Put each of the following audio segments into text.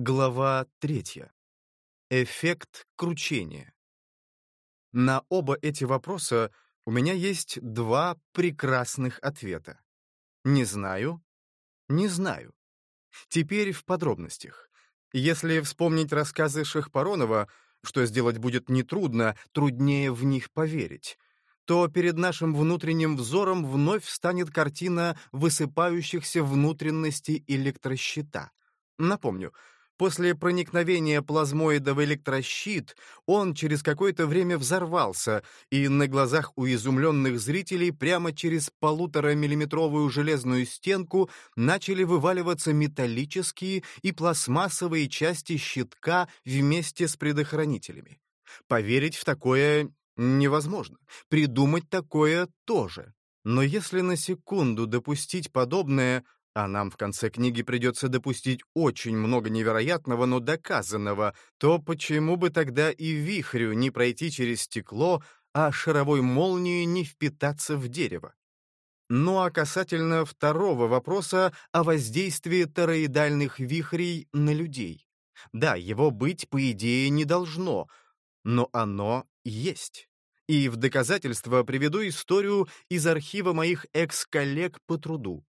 Глава третья. Эффект кручения. На оба эти вопроса у меня есть два прекрасных ответа. Не знаю, не знаю. Теперь в подробностях. Если вспомнить рассказы Шахпаронова, что сделать будет нетрудно, труднее в них поверить, то перед нашим внутренним взором вновь встанет картина высыпающихся внутренностей электрощита. Напомню, После проникновения плазмоида в электрощит он через какое-то время взорвался, и на глазах у изумленных зрителей прямо через полуторамиллиметровую железную стенку начали вываливаться металлические и пластмассовые части щитка вместе с предохранителями. Поверить в такое невозможно, придумать такое тоже. Но если на секунду допустить подобное, а нам в конце книги придется допустить очень много невероятного, но доказанного, то почему бы тогда и вихрю не пройти через стекло, а шаровой молнией не впитаться в дерево? Ну а касательно второго вопроса о воздействии тороидальных вихрей на людей. Да, его быть, по идее, не должно, но оно есть. И в доказательство приведу историю из архива моих экс-коллег по труду.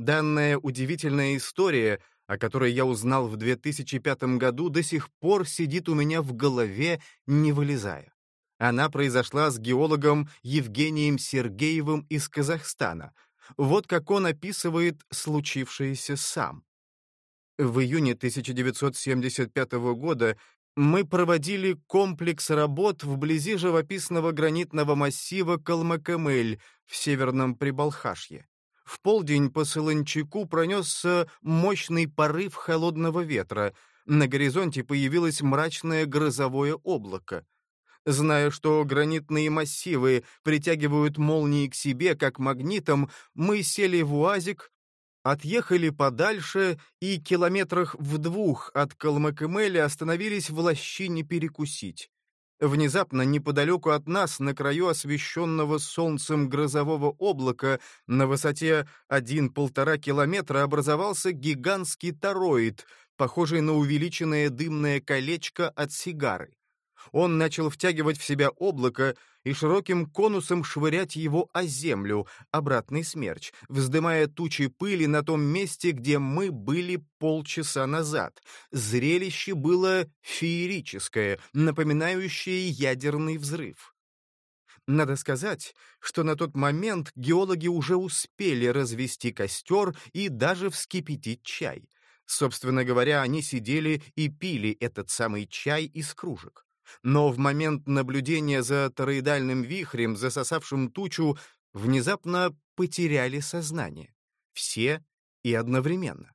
Данная удивительная история, о которой я узнал в 2005 году, до сих пор сидит у меня в голове, не вылезая. Она произошла с геологом Евгением Сергеевым из Казахстана. Вот как он описывает случившееся сам. В июне 1975 года мы проводили комплекс работ вблизи живописного гранитного массива Калмыкамель в Северном Прибалхашье. В полдень по Солончаку пронесся мощный порыв холодного ветра. На горизонте появилось мрачное грозовое облако. Зная, что гранитные массивы притягивают молнии к себе, как магнитом, мы сели в УАЗик, отъехали подальше и километрах в двух от Калмыкэмэли остановились в лощине перекусить. Внезапно, неподалеку от нас, на краю освещенного солнцем грозового облака, на высоте 1-1,5 километра образовался гигантский тороид, похожий на увеличенное дымное колечко от сигары. Он начал втягивать в себя облако и широким конусом швырять его о землю, обратный смерч, вздымая тучи пыли на том месте, где мы были полчаса назад. Зрелище было феерическое, напоминающее ядерный взрыв. Надо сказать, что на тот момент геологи уже успели развести костер и даже вскипятить чай. Собственно говоря, они сидели и пили этот самый чай из кружек. Но в момент наблюдения за тороидальным вихрем, засосавшим тучу, внезапно потеряли сознание. Все и одновременно.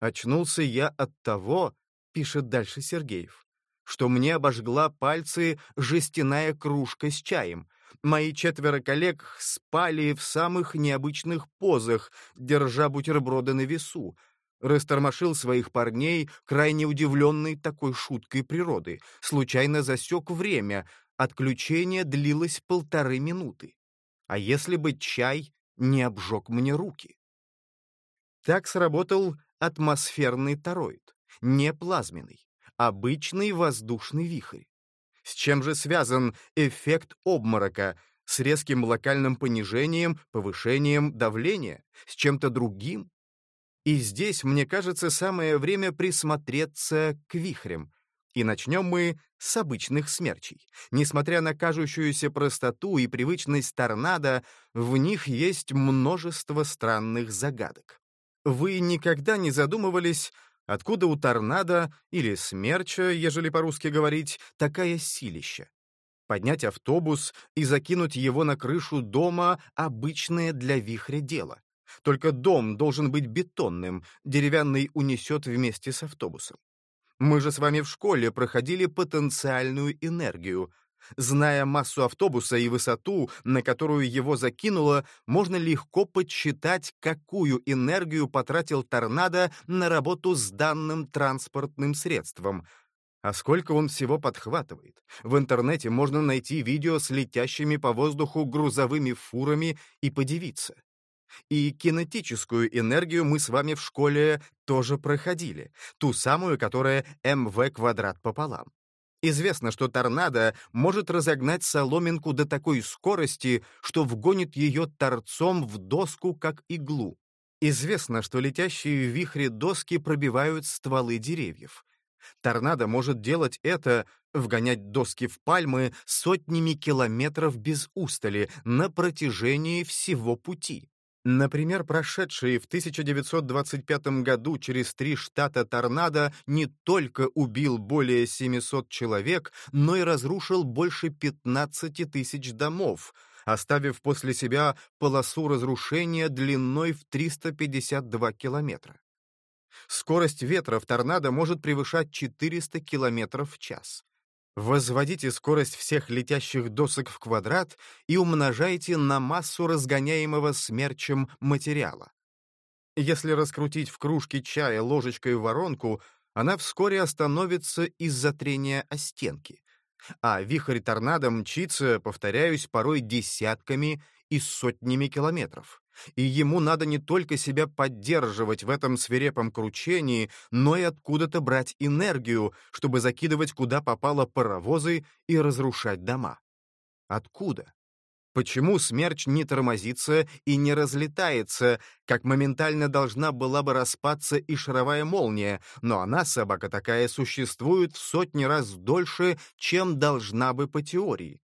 «Очнулся я от того», — пишет дальше Сергеев, «что мне обожгла пальцы жестяная кружка с чаем. Мои четверо коллег спали в самых необычных позах, держа бутерброды на весу, Растормошил своих парней, крайне удивленный такой шуткой природы. Случайно засек время. Отключение длилось полторы минуты. А если бы чай не обжег мне руки? Так сработал атмосферный тороид, не плазменный, обычный воздушный вихрь. С чем же связан эффект обморока? С резким локальным понижением, повышением давления? С чем-то другим? И здесь, мне кажется, самое время присмотреться к вихрям. И начнем мы с обычных смерчей. Несмотря на кажущуюся простоту и привычность торнадо, в них есть множество странных загадок. Вы никогда не задумывались, откуда у торнадо или смерча, ежели по-русски говорить, такая силища? Поднять автобус и закинуть его на крышу дома — обычное для вихря дело. Только дом должен быть бетонным, деревянный унесет вместе с автобусом. Мы же с вами в школе проходили потенциальную энергию. Зная массу автобуса и высоту, на которую его закинуло, можно легко подсчитать, какую энергию потратил торнадо на работу с данным транспортным средством. А сколько он всего подхватывает? В интернете можно найти видео с летящими по воздуху грузовыми фурами и подивиться. И кинетическую энергию мы с вами в школе тоже проходили, ту самую, которая МВ квадрат пополам. Известно, что торнадо может разогнать соломинку до такой скорости, что вгонит ее торцом в доску, как иглу. Известно, что летящие в вихре доски пробивают стволы деревьев. Торнадо может делать это, вгонять доски в пальмы сотнями километров без устали на протяжении всего пути. Например, прошедший в 1925 году через три штата торнадо не только убил более 700 человек, но и разрушил больше 15 тысяч домов, оставив после себя полосу разрушения длиной в 352 километра. Скорость ветра в торнадо может превышать 400 километров в час. Возводите скорость всех летящих досок в квадрат и умножайте на массу разгоняемого смерчем материала. Если раскрутить в кружке чая ложечкой воронку, она вскоре остановится из-за трения о стенки. А вихрь торнадо мчится, повторяюсь, порой десятками и сотнями километров и ему надо не только себя поддерживать в этом свирепом кручении, но и откуда-то брать энергию, чтобы закидывать куда попало паровозы и разрушать дома. Откуда? Почему смерч не тормозится и не разлетается, как моментально должна была бы распаться и шаровая молния, но она, собака такая, существует в сотни раз дольше, чем должна бы по теории?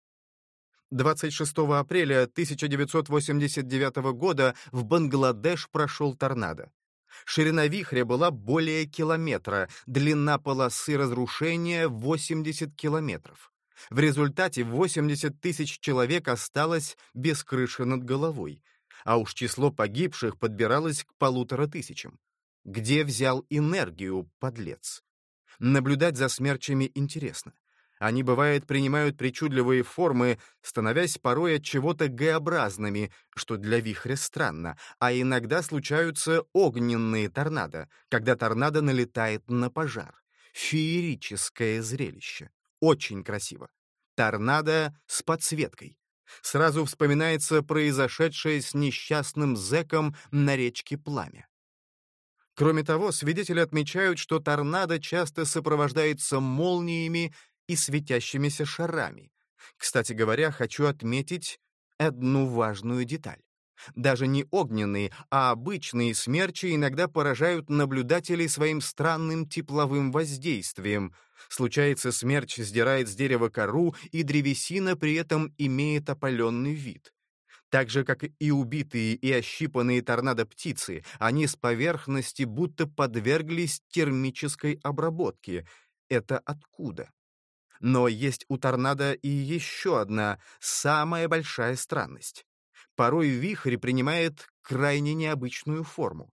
26 апреля 1989 года в Бангладеш прошел торнадо. Ширина вихря была более километра, длина полосы разрушения — 80 километров. В результате 80 тысяч человек осталось без крыши над головой, а уж число погибших подбиралось к полутора тысячам. Где взял энергию, подлец? Наблюдать за смерчами интересно. Они, бывает, принимают причудливые формы, становясь порой от чего-то Г-образными, что для вихря странно, а иногда случаются огненные торнадо, когда торнадо налетает на пожар. Феерическое зрелище. Очень красиво. Торнадо с подсветкой. Сразу вспоминается произошедшее с несчастным зэком на речке Пламя. Кроме того, свидетели отмечают, что торнадо часто сопровождается молниями и светящимися шарами. Кстати говоря, хочу отметить одну важную деталь. Даже не огненные, а обычные смерчи иногда поражают наблюдателей своим странным тепловым воздействием. Случается, смерч сдирает с дерева кору, и древесина при этом имеет опаленный вид. Так же, как и убитые и ощипанные торнадо птицы, они с поверхности будто подверглись термической обработке. Это откуда? Но есть у торнадо и еще одна, самая большая странность. Порой вихрь принимает крайне необычную форму.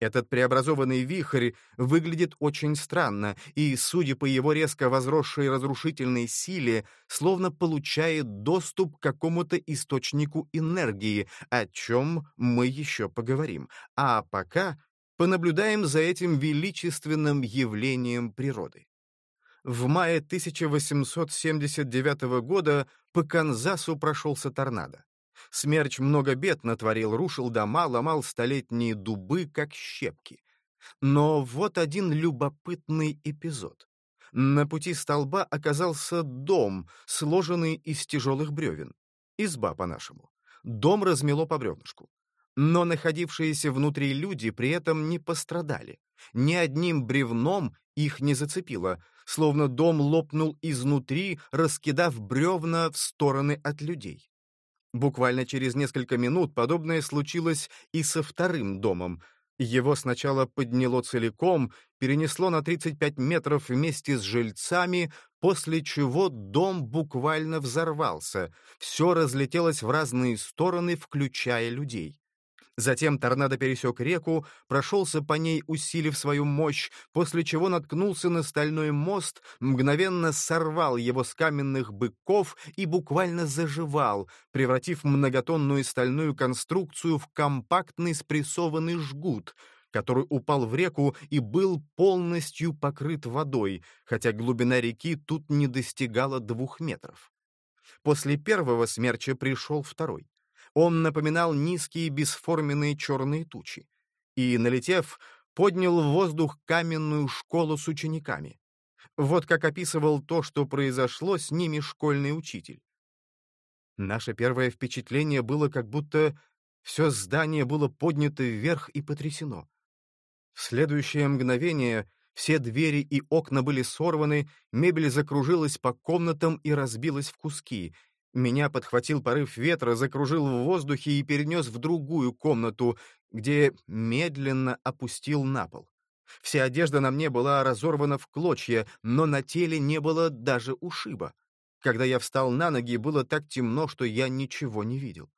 Этот преобразованный вихрь выглядит очень странно и, судя по его резко возросшей разрушительной силе, словно получает доступ к какому-то источнику энергии, о чем мы еще поговорим. А пока понаблюдаем за этим величественным явлением природы в мае 1879 года по Канзасу прошелся торнадо. Смерч много бед натворил, рушил дома, ломал столетние дубы, как щепки. Но вот один любопытный эпизод. На пути столба оказался дом, сложенный из тяжелых бревен. Изба по-нашему. Дом размело по бревнышку. Но находившиеся внутри люди при этом не пострадали. Ни одним бревном их не зацепило, словно дом лопнул изнутри, раскидав бревна в стороны от людей. Буквально через несколько минут подобное случилось и со вторым домом. Его сначала подняло целиком, перенесло на 35 метров вместе с жильцами, после чего дом буквально взорвался. Все разлетелось в разные стороны, включая людей. Затем торнадо пересек реку, прошелся по ней, усилив свою мощь, после чего наткнулся на стальной мост, мгновенно сорвал его с каменных быков и буквально заживал, превратив многотонную стальную конструкцию в компактный спрессованный жгут, который упал в реку и был полностью покрыт водой, хотя глубина реки тут не достигала двух метров. После первого смерча пришел второй. Он напоминал низкие бесформенные черные тучи. И, налетев, поднял в воздух каменную школу с учениками. Вот как описывал то, что произошло с ними школьный учитель. Наше первое впечатление было, как будто все здание было поднято вверх и потрясено. В следующее мгновение все двери и окна были сорваны, мебель закружилась по комнатам и разбилась в куски. Меня подхватил порыв ветра, закружил в воздухе и перенес в другую комнату, где медленно опустил на пол. Вся одежда на мне была разорвана в клочья, но на теле не было даже ушиба. Когда я встал на ноги, было так темно, что я ничего не видел.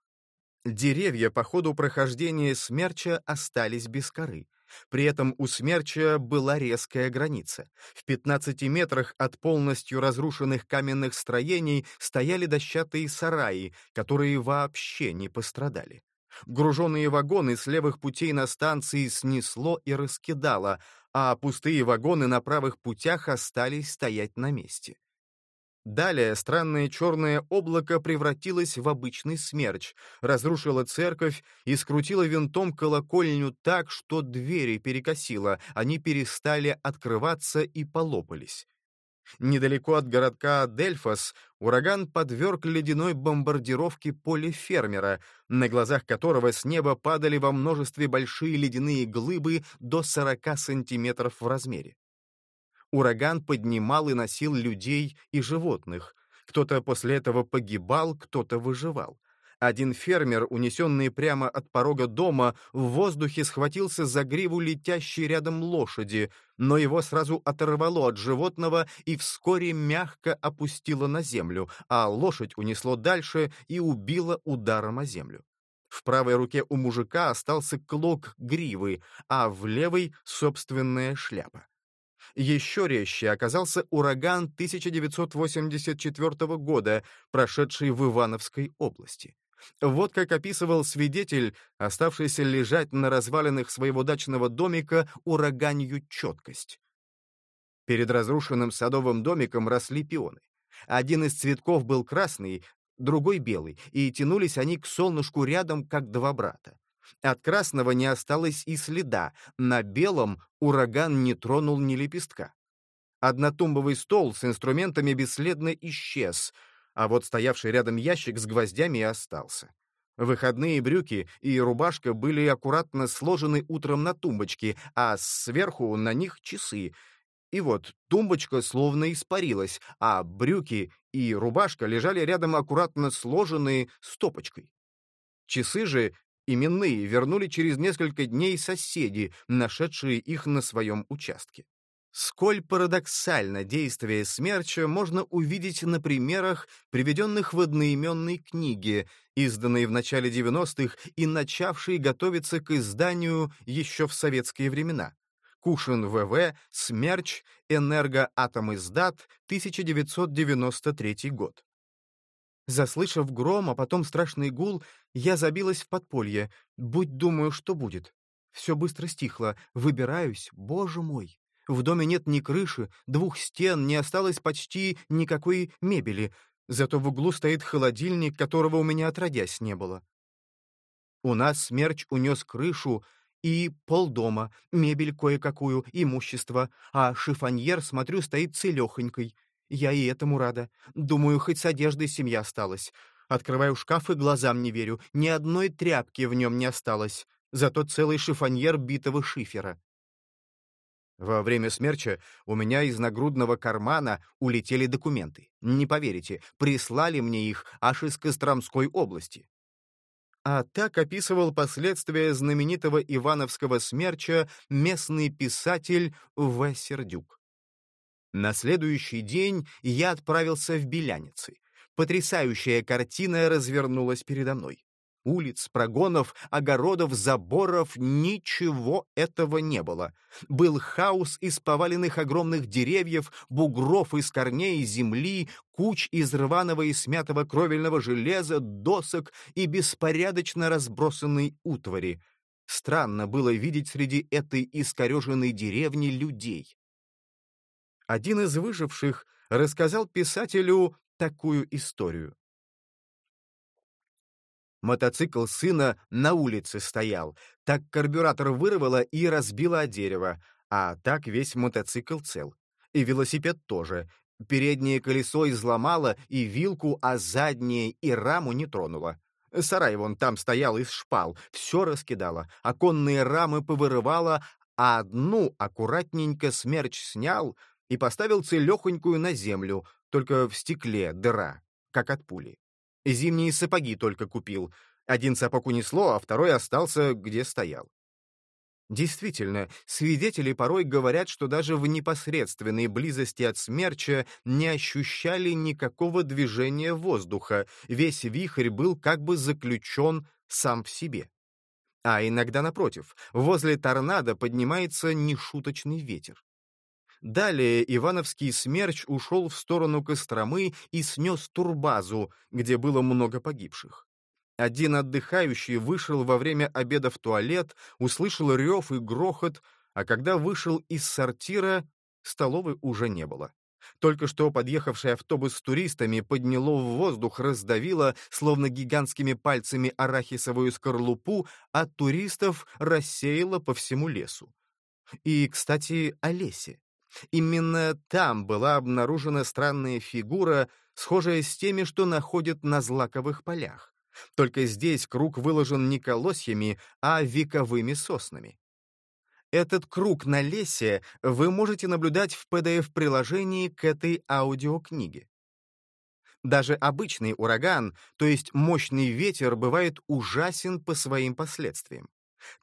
Деревья по ходу прохождения смерча остались без коры. При этом у смерча была резкая граница. В 15 метрах от полностью разрушенных каменных строений стояли дощатые сараи, которые вообще не пострадали. Груженные вагоны с левых путей на станции снесло и раскидало, а пустые вагоны на правых путях остались стоять на месте. Далее странное черное облако превратилось в обычный смерч, разрушило церковь и скрутило винтом колокольню так, что двери перекосило, они перестали открываться и полопались. Недалеко от городка Дельфос ураган подверг ледяной бомбардировке поле фермера, на глазах которого с неба падали во множестве большие ледяные глыбы до 40 сантиметров в размере. Ураган поднимал и носил людей и животных. Кто-то после этого погибал, кто-то выживал. Один фермер, унесенный прямо от порога дома, в воздухе схватился за гриву летящей рядом лошади, но его сразу оторвало от животного и вскоре мягко опустило на землю, а лошадь унесло дальше и убило ударом о землю. В правой руке у мужика остался клок гривы, а в левой — собственная шляпа. Еще резче оказался ураган 1984 года, прошедший в Ивановской области. Вот как описывал свидетель, оставшийся лежать на развалинах своего дачного домика ураганью четкость. Перед разрушенным садовым домиком росли пионы. Один из цветков был красный, другой белый, и тянулись они к солнышку рядом, как два брата. От красного не осталось и следа, на белом ураган не тронул ни лепестка. Однотумбовый стол с инструментами бесследно исчез — а вот стоявший рядом ящик с гвоздями и остался. Выходные брюки и рубашка были аккуратно сложены утром на тумбочке, а сверху на них часы. И вот тумбочка словно испарилась, а брюки и рубашка лежали рядом аккуратно сложенные стопочкой. Часы же именные вернули через несколько дней соседи, нашедшие их на своем участке. Сколь парадоксально действие смерча можно увидеть на примерах, приведенных в одноименной книге, изданной в начале 90-х и начавшей готовиться к изданию еще в советские времена. Кушин ВВ, Смерч, Энергоатомиздат, 1993 год. Заслышав гром, а потом страшный гул, я забилась в подполье. Будь думаю, что будет. Все быстро стихло. Выбираюсь, боже мой. В доме нет ни крыши, двух стен, не осталось почти никакой мебели, зато в углу стоит холодильник, которого у меня отродясь не было. У нас смерч унес крышу и полдома, мебель кое-какую, имущество, а шифоньер, смотрю, стоит целехонькой. Я и этому рада. Думаю, хоть с одеждой семья осталась. Открываю шкаф и глазам не верю, ни одной тряпки в нем не осталось, зато целый шифоньер битого шифера. Во время смерча у меня из нагрудного кармана улетели документы. Не поверите, прислали мне их аж из Костромской области. А так описывал последствия знаменитого Ивановского смерча местный писатель В. Сердюк. На следующий день я отправился в Беляницы. Потрясающая картина развернулась передо мной. Улиц, прогонов, огородов, заборов — ничего этого не было. Был хаос из поваленных огромных деревьев, бугров из корней земли, куч из рваного и смятого кровельного железа, досок и беспорядочно разбросанной утвари. Странно было видеть среди этой искореженной деревни людей. Один из выживших рассказал писателю такую историю. Мотоцикл сына на улице стоял. Так карбюратор вырвало и разбило о дерево. А так весь мотоцикл цел. И велосипед тоже. Переднее колесо изломало и вилку, а заднее и раму не тронуло. Сарай вон там стоял из шпал, все раскидало, оконные рамы повырывало, а одну аккуратненько смерч снял и поставил целехонькую на землю, только в стекле дыра, как от пули. Зимние сапоги только купил. Один сапог унесло, а второй остался, где стоял. Действительно, свидетели порой говорят, что даже в непосредственной близости от смерча не ощущали никакого движения воздуха, весь вихрь был как бы заключен сам в себе. А иногда, напротив, возле торнадо поднимается нешуточный ветер. Далее Ивановский смерч ушел в сторону Костромы и снес турбазу, где было много погибших. Один отдыхающий вышел во время обеда в туалет, услышал рев и грохот, а когда вышел из сортира, столовой уже не было. Только что подъехавший автобус с туристами подняло в воздух, раздавило, словно гигантскими пальцами арахисовую скорлупу, а туристов рассеяло по всему лесу. И, кстати, о лесе. Именно там была обнаружена странная фигура, схожая с теми, что находят на злаковых полях. Только здесь круг выложен не колосьями, а вековыми соснами. Этот круг на лесе вы можете наблюдать в PDF-приложении к этой аудиокниге. Даже обычный ураган, то есть мощный ветер, бывает ужасен по своим последствиям.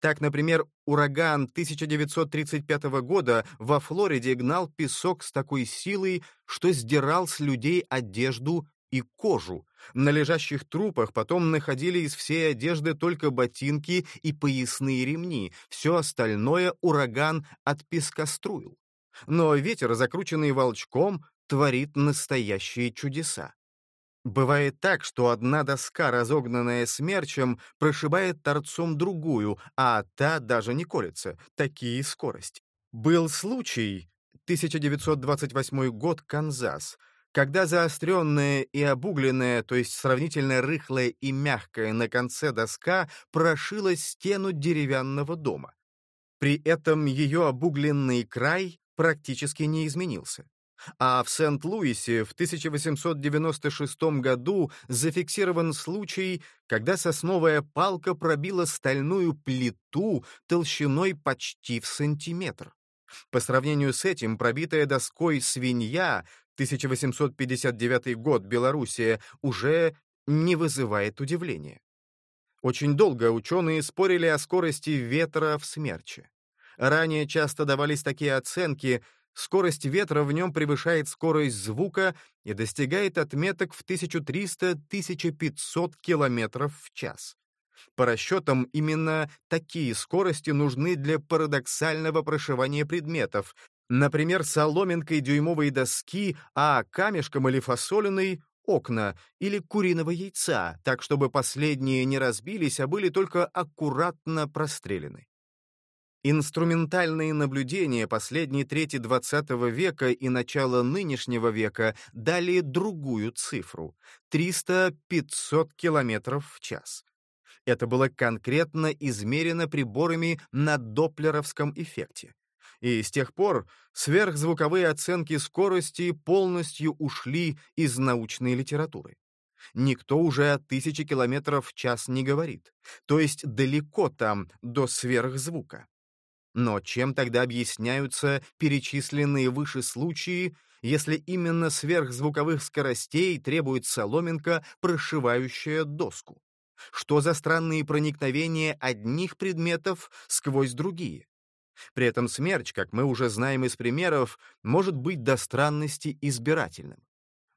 Так, например, ураган 1935 года во Флориде гнал песок с такой силой, что сдирал с людей одежду и кожу. На лежащих трупах потом находили из всей одежды только ботинки и поясные ремни, все остальное ураган отпескоструил. Но ветер, закрученный волчком, творит настоящие чудеса. Бывает так, что одна доска, разогнанная смерчем, прошибает торцом другую, а та даже не колется. Такие скорости. Был случай, 1928 год, Канзас, когда заостренная и обугленная, то есть сравнительно рыхлая и мягкая на конце доска прошила стену деревянного дома. При этом ее обугленный край практически не изменился. А в Сент-Луисе в 1896 году зафиксирован случай, когда сосновая палка пробила стальную плиту толщиной почти в сантиметр. По сравнению с этим, пробитая доской свинья 1859 год, Белоруссия, уже не вызывает удивления. Очень долго ученые спорили о скорости ветра в смерче. Ранее часто давались такие оценки, скорость ветра в нем превышает скорость звука и достигает отметок в 1300-1500 км в час. По расчетам, именно такие скорости нужны для парадоксального прошивания предметов, Например, соломинкой дюймовой доски, а камешком или фасолиной — окна, или куриного яйца, так чтобы последние не разбились, а были только аккуратно прострелены. Инструментальные наблюдения последней трети XX века и начала нынешнего века дали другую цифру — 300-500 км в час. Это было конкретно измерено приборами на доплеровском эффекте и с тех пор сверхзвуковые оценки скорости полностью ушли из научной литературы. Никто уже о тысяче километров в час не говорит, то есть далеко там до сверхзвука. Но чем тогда объясняются перечисленные выше случаи, если именно сверхзвуковых скоростей требует соломинка, прошивающая доску? Что за странные проникновения одних предметов сквозь другие? При этом смерч, как мы уже знаем из примеров, может быть до странности избирательным.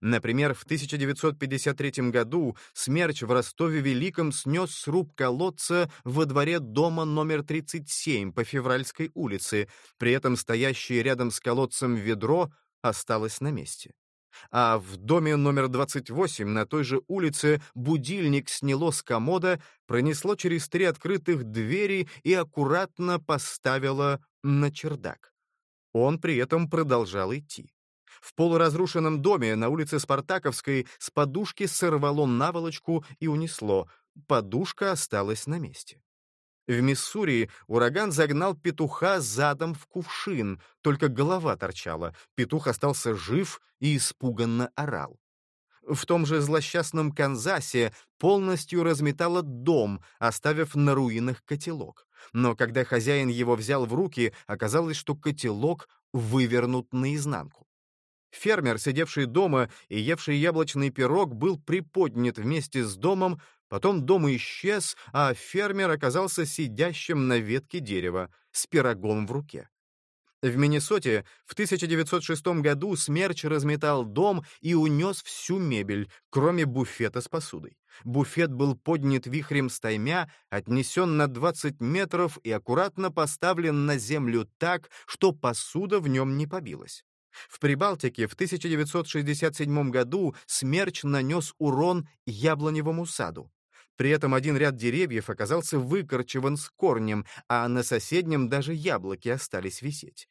Например, в 1953 году смерч в Ростове-Великом снес сруб колодца во дворе дома номер 37 по Февральской улице, при этом стоящее рядом с колодцем ведро осталось на месте. А в доме номер 28 на той же улице будильник сняло с комода, пронесло через три открытых двери и аккуратно поставило на чердак. Он при этом продолжал идти. В полуразрушенном доме на улице Спартаковской с подушки сорвало наволочку и унесло. подушка осталась на месте. В Миссури ураган загнал петуха задом в кувшин, только голова торчала. Петух остался жив и испуганно орал. В том же злосчастном Канзасе полностью разметало дом, оставив на руинах котелок. Но когда хозяин его взял в руки, оказалось, что котелок вывернут наизнанку. Фермер, сидевший дома и евший яблочный пирог, был приподнят вместе с домом, потом дом исчез, а фермер оказался сидящим на ветке дерева с пирогом в руке. В Миннесоте в 1906 году смерч разметал дом и унес всю мебель, кроме буфета с посудой. Буфет был поднят вихрем стаймя, отнесен на 20 метров и аккуратно поставлен на землю так, что посуда в нем не побилась. В Прибалтике в 1967 году смерч нанес урон яблоневому саду. При этом один ряд деревьев оказался выкорчеван с корнем, а на соседнем даже яблоки остались висеть.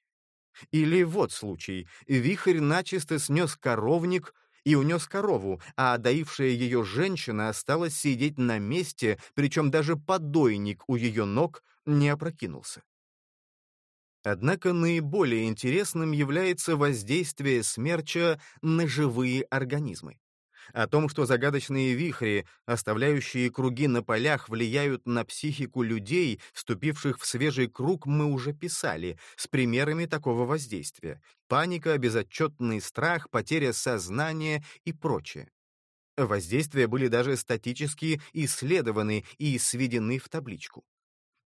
Или вот случай. Вихрь начисто снес коровник и унес корову, а доившая ее женщина осталась сидеть на месте, причем даже подойник у ее ног не опрокинулся. Однако наиболее интересным является воздействие смерча на живые организмы. О том, что загадочные вихри, оставляющие круги на полях, влияют на психику людей, вступивших в свежий круг, мы уже писали, с примерами такого воздействия. Паника, безотчетный страх, потеря сознания и прочее. Воздействия были даже статически исследованы и сведены в табличку.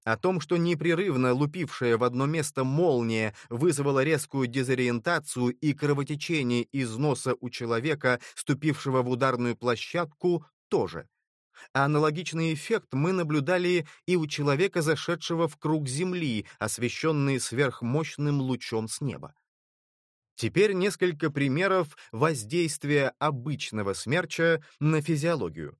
О том, что непрерывно лупившая в одно место молния вызвала резкую дезориентацию и кровотечение из носа у человека, ступившего в ударную площадку, тоже. Аналогичный эффект мы наблюдали и у человека, зашедшего в круг Земли, освещенный сверхмощным лучом с неба. Теперь несколько примеров воздействия обычного смерча на физиологию.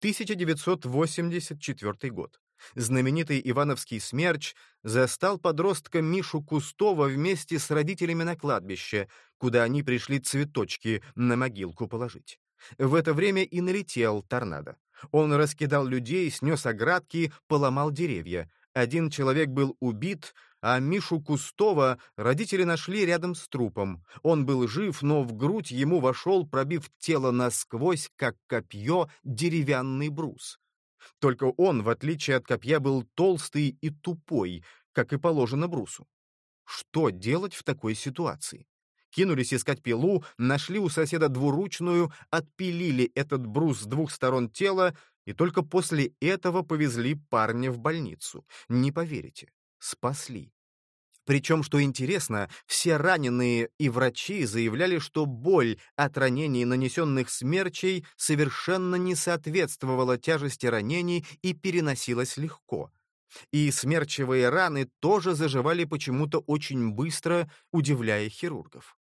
1984 год. Знаменитый Ивановский смерч застал подростка Мишу Кустова вместе с родителями на кладбище, куда они пришли цветочки на могилку положить. В это время и налетел торнадо. Он раскидал людей, снес оградки, поломал деревья. Один человек был убит, а Мишу Кустова родители нашли рядом с трупом. Он был жив, но в грудь ему вошел, пробив тело насквозь, как копье, деревянный брус. Только он, в отличие от копья, был толстый и тупой, как и положено брусу. Что делать в такой ситуации? Кинулись искать пилу, нашли у соседа двуручную, отпилили этот брус с двух сторон тела и только после этого повезли парня в больницу. Не поверите, спасли. Причем, что интересно, все раненые и врачи заявляли, что боль от ранений, нанесенных смерчей, совершенно не соответствовала тяжести ранений и переносилась легко. И смерчевые раны тоже заживали почему-то очень быстро, удивляя хирургов.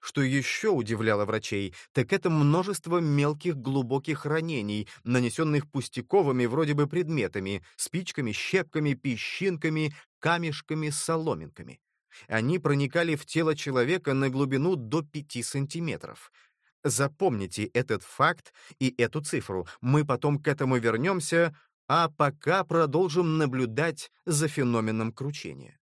Что еще удивляло врачей, так это множество мелких глубоких ранений, нанесенных пустяковыми вроде бы предметами, спичками, щепками, песчинками, камешками, соломинками. Они проникали в тело человека на глубину до 5 сантиметров. Запомните этот факт и эту цифру. Мы потом к этому вернемся, а пока продолжим наблюдать за феноменом кручения.